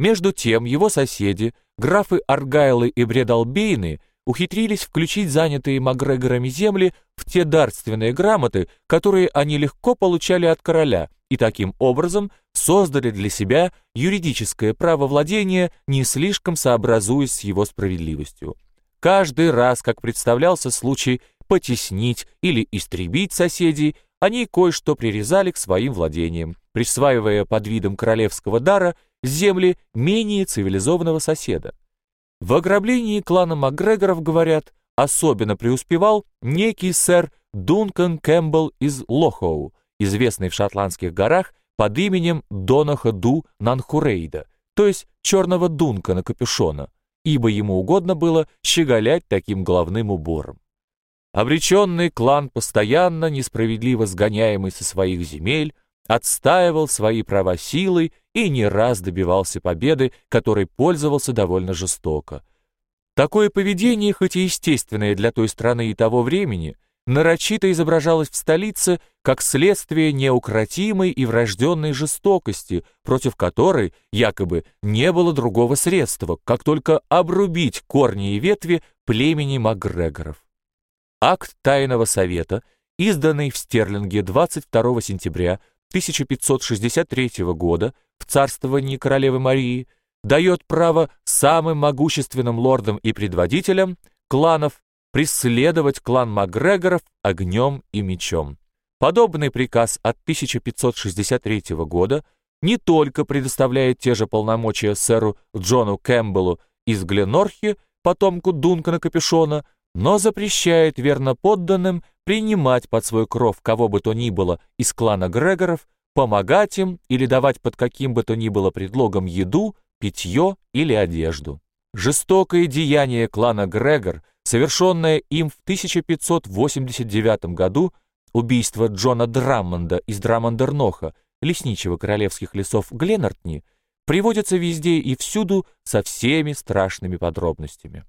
Между тем его соседи, графы Аргайлы и Бредалбейны, ухитрились включить занятые Макгрегорами земли в те дарственные грамоты, которые они легко получали от короля, и таким образом создали для себя юридическое право владения, не слишком сообразуясь с его справедливостью. Каждый раз, как представлялся случай потеснить или истребить соседей, они кое-что прирезали к своим владениям, присваивая под видом королевского дара земли менее цивилизованного соседа. В ограблении клана Макгрегоров, говорят, особенно преуспевал некий сэр Дункан Кэмпбелл из Лохоу, известный в шотландских горах под именем Донаха Ду Нанхурейда, то есть черного Дункана капюшона, ибо ему угодно было щеголять таким головным убором. Обреченный клан, постоянно несправедливо сгоняемый со своих земель, отстаивал свои права силой и не раз добивался победы, которой пользовался довольно жестоко. Такое поведение, хоть и естественное для той страны и того времени, нарочито изображалось в столице как следствие неукротимой и врожденной жестокости, против которой якобы не было другого средства, как только обрубить корни и ветви племени Макгрегоров. Акт Тайного Совета, изданный в Стерлинге 22 сентября 1563 года в царствовании королевы Марии, дает право самым могущественным лордам и предводителям кланов преследовать клан Макгрегоров огнем и мечом. Подобный приказ от 1563 года не только предоставляет те же полномочия сэру Джону Кэмпбеллу из Гленорхи, потомку Дункана Капюшона, но запрещает верноподданным принимать под свой кров кого бы то ни было из клана Грегоров, помогать им или давать под каким бы то ни было предлогом еду, питье или одежду. Жестокое деяние клана Грегор, совершенное им в 1589 году, убийство Джона Драммонда из Драммондерноха, лесничего королевских лесов Гленартни, приводится везде и всюду со всеми страшными подробностями.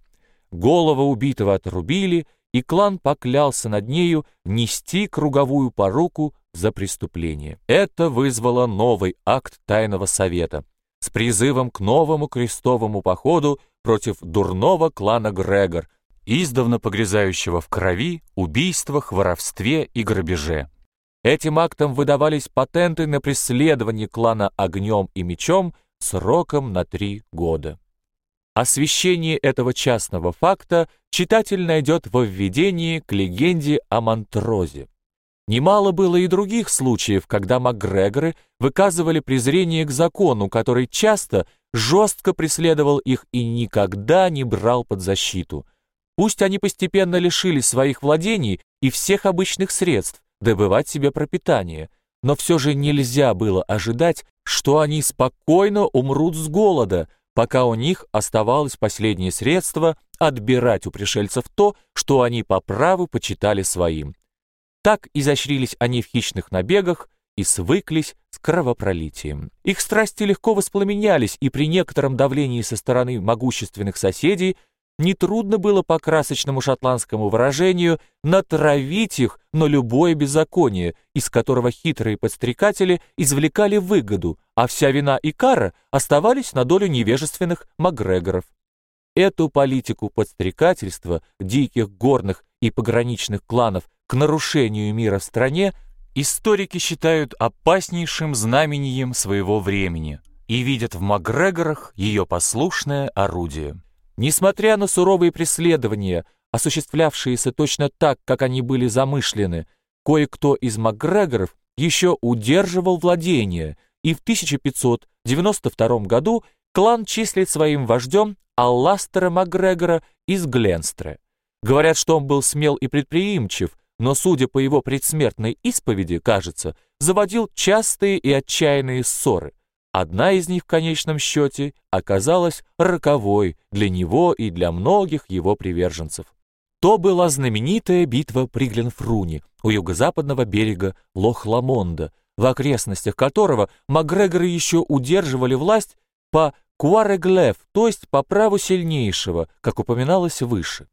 Голову убитого отрубили, и клан поклялся над нею нести круговую поруку за преступление. Это вызвало новый акт Тайного Совета с призывом к новому крестовому походу против дурного клана Грегор, издавна погрязающего в крови, убийствах, воровстве и грабеже. Этим актом выдавались патенты на преследование клана огнем и мечом сроком на три года. Освещение этого частного факта читатель найдет во введении к легенде о Монтрозе. Немало было и других случаев, когда Макгрегоры выказывали презрение к закону, который часто жестко преследовал их и никогда не брал под защиту. Пусть они постепенно лишились своих владений и всех обычных средств добывать себе пропитание, но все же нельзя было ожидать, что они спокойно умрут с голода – пока у них оставалось последнее средство отбирать у пришельцев то, что они по праву почитали своим. Так изощрились они в хищных набегах и свыклись с кровопролитием. Их страсти легко воспламенялись, и при некотором давлении со стороны могущественных соседей Нетрудно было по красочному шотландскому выражению натравить их на любое беззаконие, из которого хитрые подстрекатели извлекали выгоду, а вся вина и кара оставались на долю невежественных Макгрегоров. Эту политику подстрекательства диких горных и пограничных кланов к нарушению мира в стране историки считают опаснейшим знамением своего времени и видят в Макгрегорах ее послушное орудие. Несмотря на суровые преследования, осуществлявшиеся точно так, как они были замышлены, кое-кто из Макгрегоров еще удерживал владение, и в 1592 году клан числит своим вождем Алластера Макгрегора из Гленстре. Говорят, что он был смел и предприимчив, но, судя по его предсмертной исповеди, кажется, заводил частые и отчаянные ссоры. Одна из них в конечном счете оказалась роковой для него и для многих его приверженцев. То была знаменитая битва при Гленфруне у юго-западного берега Лох-Ламонда, в окрестностях которого Макгрегоры еще удерживали власть по Куареглев, то есть по праву сильнейшего, как упоминалось выше.